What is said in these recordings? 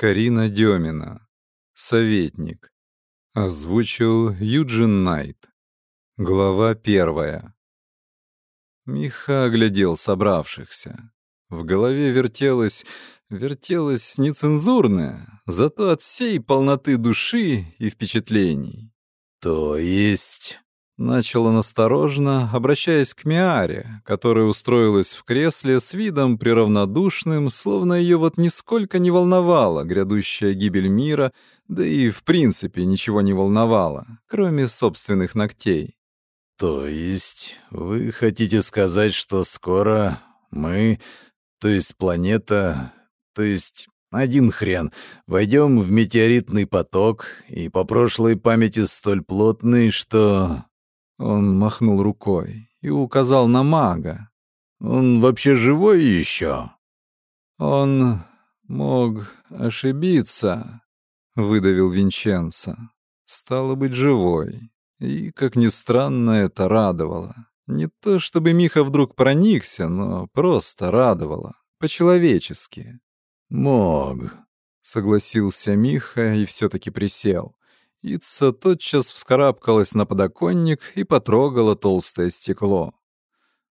Карина Демина. Советник. Озвучил Юджин Найт. Глава первая. Миха оглядел собравшихся. В голове вертелось, вертелось нецензурное, зато от всей полноты души и впечатлений. «То есть...» Начал он осторожно, обращаясь к Миаре, которая устроилась в кресле с видом приравнодушным, словно ее вот нисколько не волновала грядущая гибель мира, да и в принципе ничего не волновало, кроме собственных ногтей. «То есть вы хотите сказать, что скоро мы, то есть планета, то есть один хрен, войдем в метеоритный поток и по прошлой памяти столь плотный, что он махнул рукой и указал на мага. «Он вообще живой еще?» «Он мог ошибиться», — выдавил Винченцо. «Стало быть, живой. И, как ни странно, это радовало. Не то чтобы Миха вдруг проникся, но просто радовало. По-человечески». «Мог», — согласился Миха и все-таки присел. Ица тотчас вскарабкалась на подоконник и потрогала толстое стекло.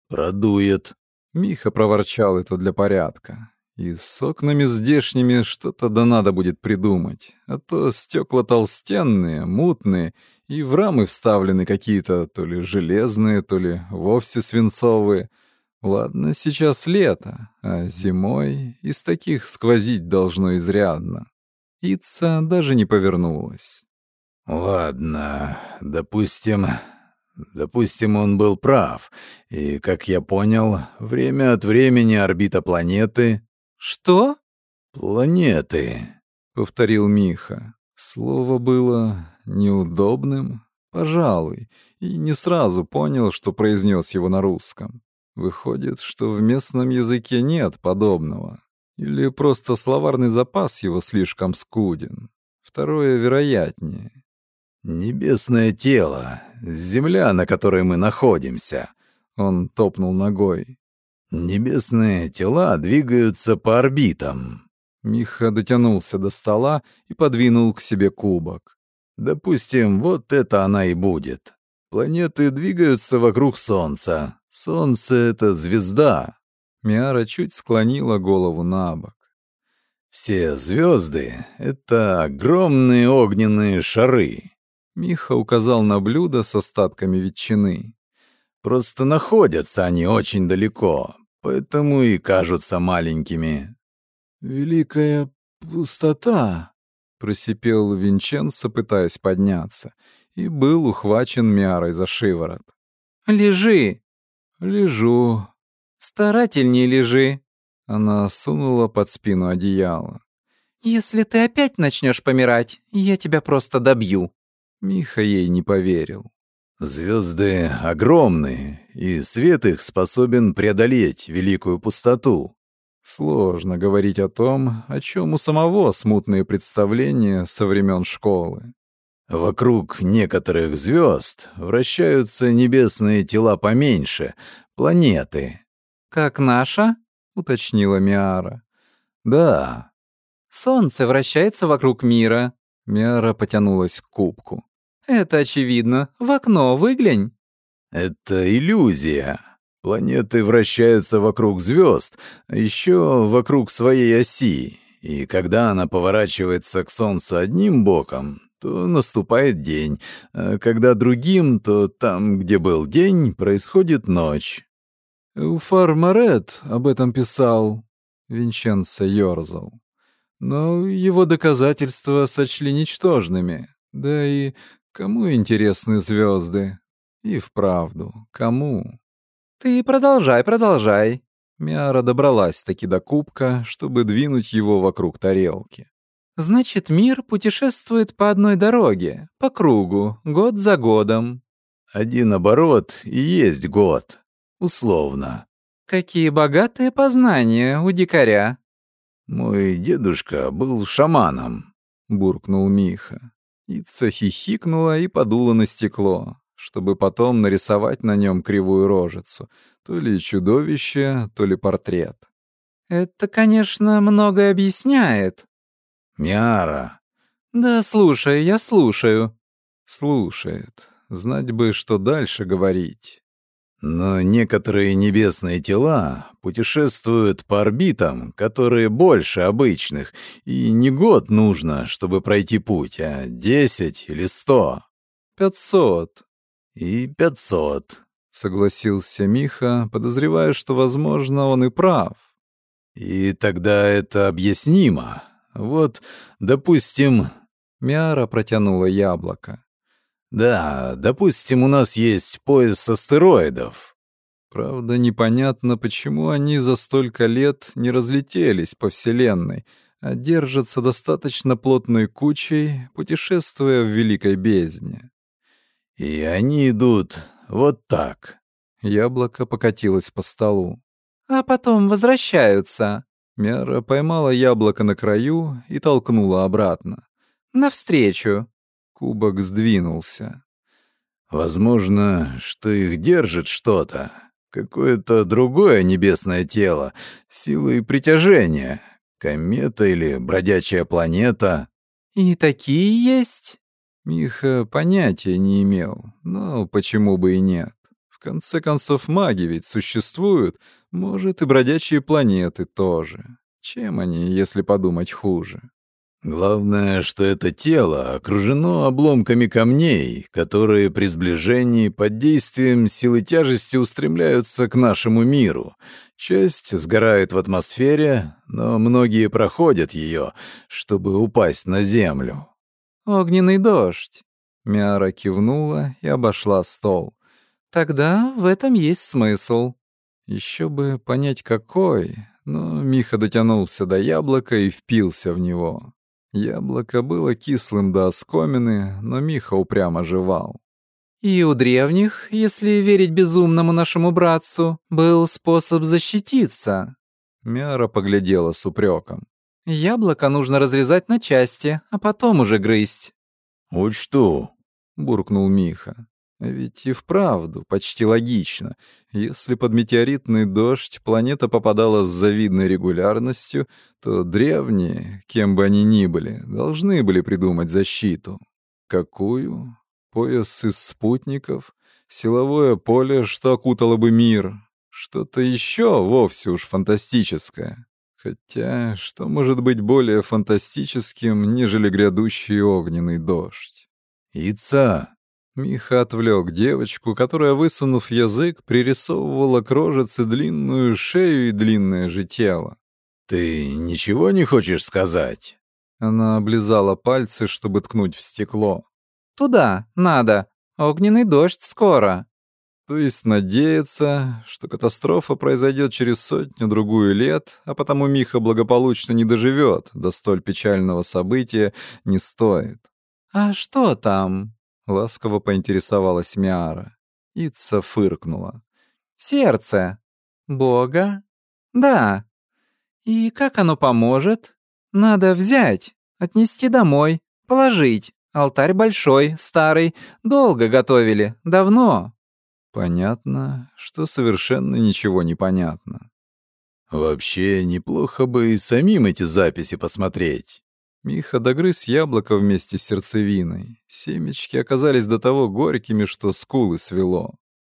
«Продует», — Миха проворчал это для порядка. «И с окнами здешними что-то да надо будет придумать, а то стекла толстенные, мутные, и в рамы вставлены какие-то то ли железные, то ли вовсе свинцовые. Ладно, сейчас лето, а зимой из таких сквозить должно изрядно». Ица даже не повернулась. Ладно, допустим... Допустим, он был прав. И, как я понял, время от времени орбита планеты... «Что?» «Планеты», — повторил Миха. Слово было неудобным, пожалуй, и не сразу понял, что произнес его на русском. Выходит, что в местном языке нет подобного. Или просто словарный запас его слишком скуден. Второе вероятнее. «Небесное тело, земля, на которой мы находимся», — он топнул ногой. «Небесные тела двигаются по орбитам». Миха дотянулся до стола и подвинул к себе кубок. «Допустим, вот это она и будет. Планеты двигаются вокруг Солнца. Солнце — это звезда». Миара чуть склонила голову на бок. «Все звезды — это огромные огненные шары. Миха указал на блюдо с остатками ветчины. «Просто находятся они очень далеко, поэтому и кажутся маленькими». «Великая пустота», — просипел Винченцо, пытаясь подняться, и был ухвачен Миарой за шиворот. «Лежи!» «Лежу». «Старательней лежи». Она сунула под спину одеяло. «Если ты опять начнешь помирать, я тебя просто добью». Миха ей не поверил. «Звезды огромные, и свет их способен преодолеть великую пустоту». Сложно говорить о том, о чем у самого смутные представления со времен школы. Вокруг некоторых звезд вращаются небесные тела поменьше, планеты. «Как наша?» — уточнила Миара. «Да». «Солнце вращается вокруг мира». Миара потянулась к кубку. Это очевидно. В окно выглянь. Это иллюзия. Планеты вращаются вокруг звезд, а еще вокруг своей оси. И когда она поворачивается к Солнцу одним боком, то наступает день, а когда другим, то там, где был день, происходит ночь. Уфар Марет об этом писал, Винченцо ёрзал. Но его доказательства сочли ничтожными. Да и Кому интересны звезды? И вправду, кому? Ты продолжай, продолжай. Миара добралась таки до кубка, чтобы двинуть его вокруг тарелки. Значит, мир путешествует по одной дороге, по кругу, год за годом. Один оборот и есть год. Условно. Какие богатые познания у дикаря. Мой дедушка был шаманом, буркнул Миха. Ица хихикнула и подула на стекло, чтобы потом нарисовать на нем кривую рожицу, то ли чудовище, то ли портрет. «Это, конечно, многое объясняет». Миара. Да, слушаю, я слушаю. Слушает. Знать бы, что дальше говорить. Но некоторые небесные тела путешествуют по орбитам, которые больше обычных, и не год нужно, чтобы пройти путь, а десять или сто. «Пятьсот». «И пятьсот», — согласился Миха, подозревая, что, возможно, он и прав. «И тогда это объяснимо. Вот, допустим...» Миара протянула яблоко. Да, допустим, у нас есть пояс астероидов. Правда, непонятно, почему они за столько лет не разлетелись по Вселенной, а держатся достаточно плотной кучей, путешествуя в великой бездне. И они идут вот так. Яблоко покатилось по столу. А потом возвращаются. Мяра поймала яблоко на краю и толкнула обратно. Навстречу. Кубок сдвинулся. Возможно, что их держит что-то. Какое-то другое небесное тело, силы притяжения. Комета или бродячая планета. И такие есть? Миха понятия не имел, но почему бы и нет. В конце концов, маги ведь существуют, может, и бродячие планеты тоже. Чем они, если подумать хуже? Главное, что это тело окружено обломками камней, которые при сближении под действием силы тяжести устремляются к нашему миру. Часть сгорает в атмосфере, но многие проходят ее, чтобы упасть на землю. «Огненный дождь», — Мяра кивнула и обошла стол. «Тогда в этом есть смысл». Еще бы понять, какой, но Миха дотянулся до яблока и впился в него. Яблоко было кислым до оскомины, но Миха упрямо жевал. «И у древних, если верить безумному нашему братцу, был способ защититься». Мяра поглядела с упреком. «Яблоко нужно разрезать на части, а потом уже грызть». «Учту», — буркнул Миха. Ведь и вправду почти логично. Если под метеоритный дождь планета попадала с завидной регулярностью, то древние, кем бы они ни были, должны были придумать защиту. Какую? Пояс из спутников? Силовое поле, что окутало бы мир? Что-то еще вовсе уж фантастическое. Хотя, что может быть более фантастическим, нежели грядущий огненный дождь? «Ица!» Миха отвлек девочку, которая, высунув язык, пририсовывала к рожице длинную шею и длинное же тело. «Ты ничего не хочешь сказать?» Она облизала пальцы, чтобы ткнуть в стекло. «Туда, надо. Огненный дождь скоро». То есть надеяться, что катастрофа произойдет через сотню-другую лет, а потому Миха благополучно не доживет до столь печального события, не стоит. «А что там?» Ласково поинтересовалась Миара. Ица фыркнула. «Сердце. Бога? Да. И как оно поможет? Надо взять, отнести домой, положить. Алтарь большой, старый, долго готовили, давно». Понятно, что совершенно ничего не понятно. Вообще, неплохо бы и самим эти записи посмотреть. Миха догрыз яблоко вместе с сердцевиной. Семечки оказались до того горькими, что скулы свело.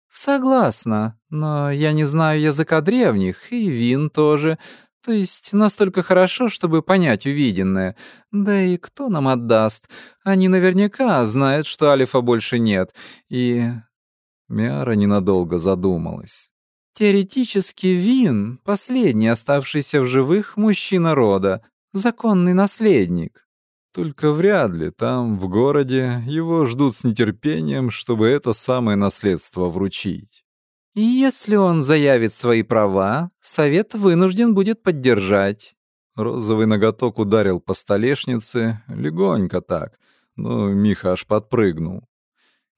«Согласна, но я не знаю языка древних, и вин тоже. То есть настолько хорошо, чтобы понять увиденное. Да и кто нам отдаст? Они наверняка знают, что Алифа больше нет, и...» Миара ненадолго задумалась. «Теоретически Вин — последний оставшийся в живых мужчина рода, законный наследник. Только вряд ли там, в городе, его ждут с нетерпением, чтобы это самое наследство вручить. И если он заявит свои права, совет вынужден будет поддержать. Розовый ноготок ударил по столешнице, легонько так, но Миха аж подпрыгнул.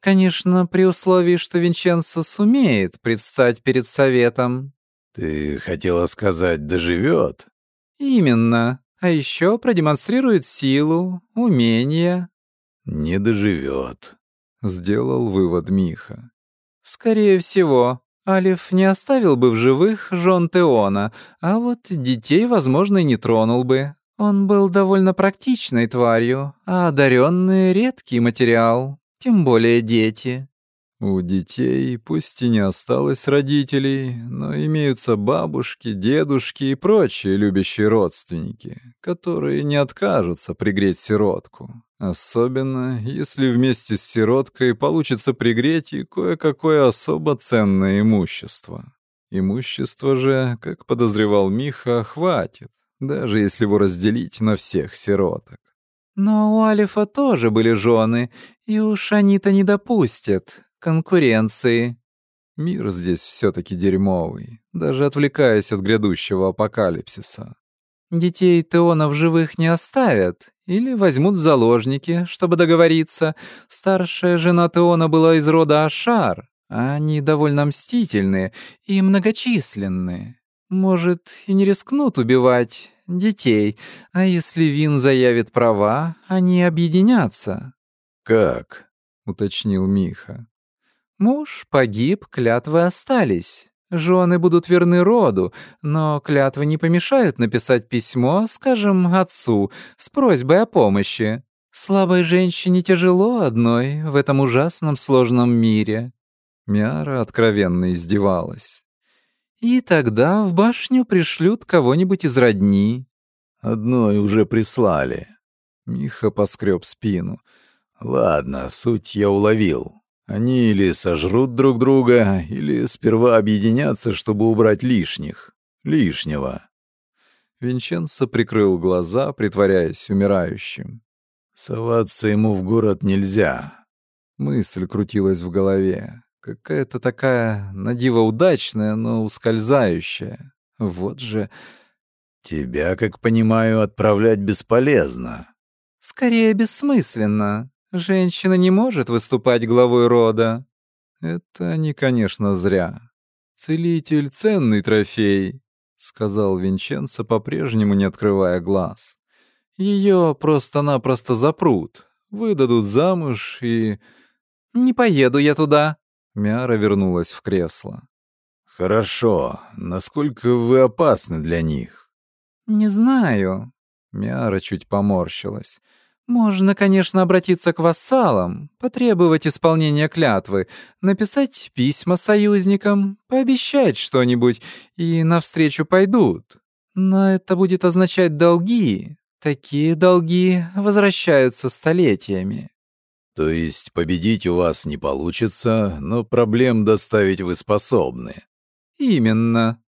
Конечно, при условии, что Винченцо сумеет предстать перед советом. Ты хотела сказать, доживет? Именно. А еще продемонстрирует силу, умение. Не доживет, сделал вывод Миха. Скорее всего, Алиф не оставил бы в живых жен Теона, а вот детей, возможно, и не тронул бы. Он был довольно практичной тварью, а одаренные — редкий материал, тем более дети. У детей пусть и не осталось родителей, но имеются бабушки, дедушки и прочие любящие родственники, которые не откажутся пригреть сиротку. Особенно, если вместе с сироткой получится пригреть и кое-какое особо ценное имущество. Имущество же, как подозревал Миха, хватит, даже если его разделить на всех сироток. Но у Алифа тоже были жены, и уж они-то не допустят, конкуренции. Мир здесь все-таки дерьмовый, даже отвлекаясь от грядущего апокалипсиса. Детей Теонов живых не оставят или возьмут в заложники, чтобы договориться. Старшая жена Теона была из рода Ашар, а они довольно мстительные и многочисленные. Может, и не рискнут убивать детей, а если Вин заявит права, они объединятся. «Как?» — уточнил Миха. Муж погиб, клятвы остались. Жены будут верны роду, но клятвы не помешают написать письмо, скажем, отцу, с просьбой о помощи. Слабой женщине тяжело одной в этом ужасном сложном мире. Миара откровенно издевалась. И тогда в башню пришлют кого-нибудь из родни. Одной уже прислали. Миха поскреб спину. Ладно, суть я уловил. Они или сожрут друг друга, или сперва объединятся, чтобы убрать лишних. Лишнего. Винченцо прикрыл глаза, притворяясь умирающим. Соваться ему в город нельзя. Мысль крутилась в голове. Какая-то такая надиво удачная, но ускользающая. Вот же... Тебя, как понимаю, отправлять бесполезно. Скорее, бессмысленно. Женщина не может выступать главой рода. Это они, конечно, зря. Целитель — ценный трофей, — сказал Винченцо, по-прежнему не открывая глаз. Ее просто-напросто запрут, выдадут замуж и... «Не поеду я туда», — Мяра вернулась в кресло. «Хорошо. Насколько вы опасны для них?» «Не знаю». Мяра чуть поморщилась. Можно, конечно, обратиться к вассалам, потребовать исполнения клятвы, написать письма союзникам, пообещать что-нибудь, и навстречу пойдут. Но это будет означать долги. Такие долги возвращаются столетиями. То есть победить у вас не получится, но проблем доставить вы способны. Именно.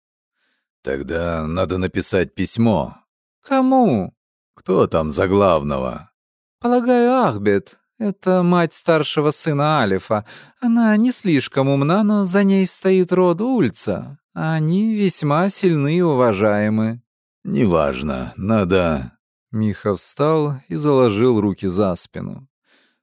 Тогда надо написать письмо. Кому? Кто там за главного? Полагаю, Ахбет. Это мать старшего сына Алифа. Она не слишком умна, но за ней стоит род Ульца. Они весьма сильны и уважаемы. Неважно, надо... Миха встал и заложил руки за спину.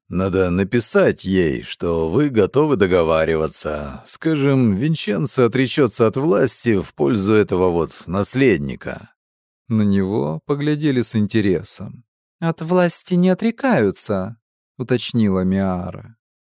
Надо написать ей, что вы готовы договариваться. Скажем, Винченцо отречется от власти в пользу этого вот наследника. На него поглядели с интересом. «От власти не отрекаются», — уточнила Миара.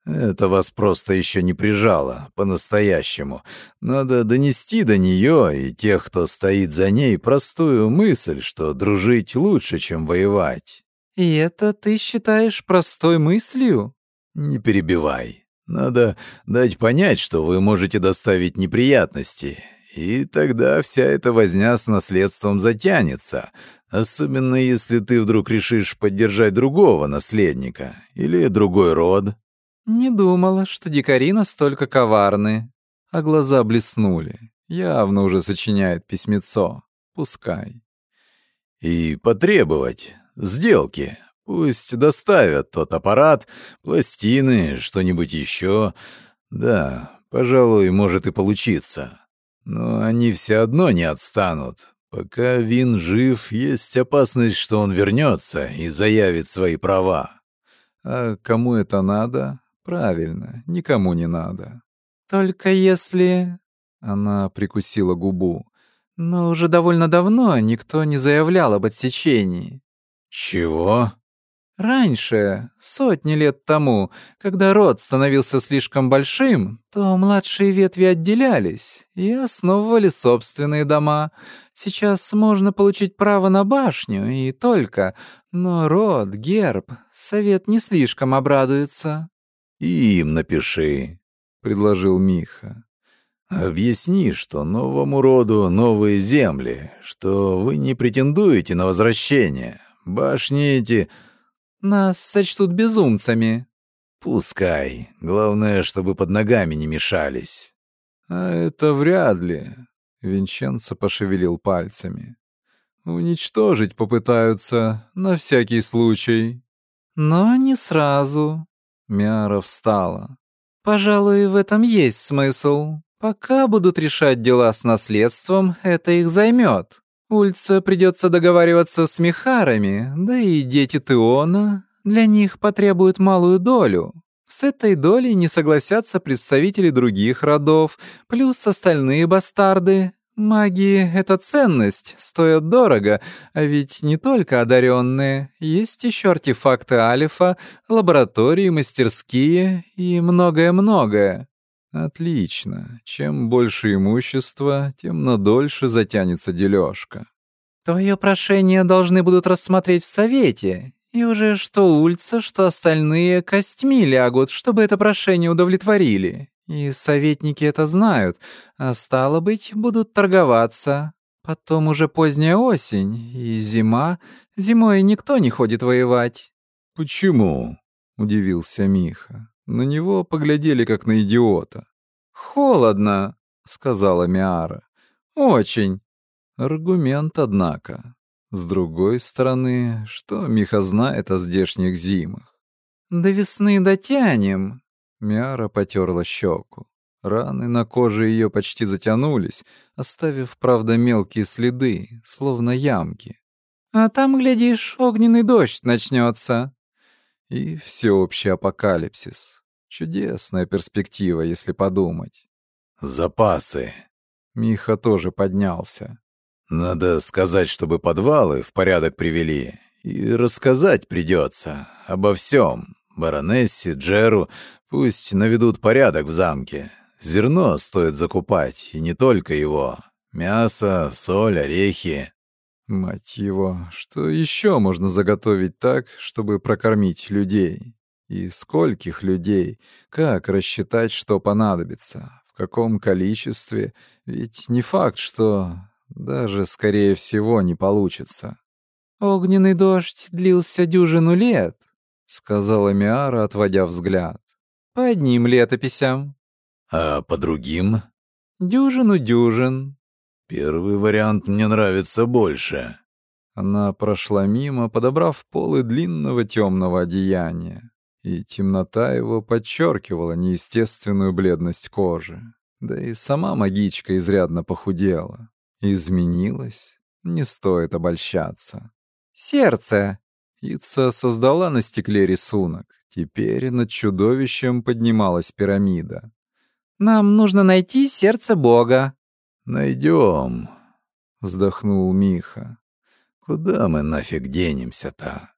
«Это вас просто еще не прижало, по-настоящему. Надо донести до нее и тех, кто стоит за ней, простую мысль, что дружить лучше, чем воевать». «И это ты считаешь простой мыслью?» «Не перебивай. Надо дать понять, что вы можете доставить неприятности, и тогда вся эта возня с наследством затянется, особенно если ты вдруг решишь поддержать другого наследника или другой род. Не думала, что дикари настолько коварны. А глаза блеснули. Явно уже сочиняет письмецо. Пускай. И потребовать сделки. Пусть доставят тот аппарат, пластины, что-нибудь еще. Да, пожалуй, может и получиться. Но они все одно не отстанут. Пока Вин жив, есть опасность, что он вернется и заявит свои права. А кому это надо? Правильно, никому не надо. Только если... Она прикусила губу. Но уже довольно давно никто не заявлял об отсечении. Чего? Раньше, сотни лет тому, когда род становился слишком большим, то младшие ветви отделялись и основывали собственные дома. Сейчас можно получить право на башню и только, но род, герб, совет не слишком обрадуется. «И им напиши», — предложил Миха. «Объясни, что новому роду новые земли, что вы не претендуете на возвращение. Башни эти...» Нас сочтут безумцами. Пускай. Главное, чтобы под ногами не мешались. А это вряд ли. Винченцо пошевелил пальцами. Уничтожить попытаются, на всякий случай. Но не сразу. Мяра встала. Пожалуй, в этом есть смысл. Пока будут решать дела с наследством, это их займет. Ульца придется договариваться с Михарами, да и дети Теона для них потребуют малую долю. С этой долей не согласятся представители других родов, плюс остальные бастарды. Маги — это ценность, стоят дорого, а ведь не только одаренные. Есть еще артефакты Алифа, лаборатории, мастерские и многое-многое. Отлично. Чем больше имущества, тем надольше затянется дележка. Твое прошение должны будут рассмотреть в совете. И уже что Ульца, что остальные костьми лягут, чтобы это прошение удовлетворили. И советники это знают, а стало быть, будут торговаться. Потом уже поздняя осень и зима. Зимой никто не ходит воевать. «Почему?» — удивился Миха. На него поглядели как на идиота. «Холодно», — сказала Миара. «Очень». Аргумент, однако. С другой стороны, что Миха знает о здешних зимах? «До весны дотянем». Миара потерла щеку. Раны на коже ее почти затянулись, оставив, правда, мелкие следы, словно ямки. «А там, глядишь, огненный дождь начнется. И всеобщий апокалипсис. Чудесная перспектива, если подумать. Запасы. Миха тоже поднялся. Надо сказать, чтобы подвалы в порядок привели. И рассказать придется обо всем. Баронессе, Джеру, пусть наведут порядок в замке. Зерно стоит закупать, и не только его. Мясо, соль, орехи. Мать его, что еще можно заготовить так, чтобы прокормить людей? И скольких людей? Как рассчитать, что понадобится? В каком количестве? Ведь не факт, что... Даже, скорее всего, не получится. «Огненный дождь длился дюжину лет», — сказала Миара, отводя взгляд. «По одним летописям». «А по другим?» «Дюжину дюжин». Первый вариант мне нравится больше. Она прошла мимо, подобрав полы длинного темного одеяния, и темнота его подчеркивала неестественную бледность кожи. Да и сама магичка изрядно похудела. Изменилась, не стоит обольщаться. «Сердце!» Ица создала на стекле рисунок. Теперь над чудовищем поднималась пирамида. «Нам нужно найти сердце Бога», Найдем, вздохнул Миха. Куда мы нафиг денемся-то?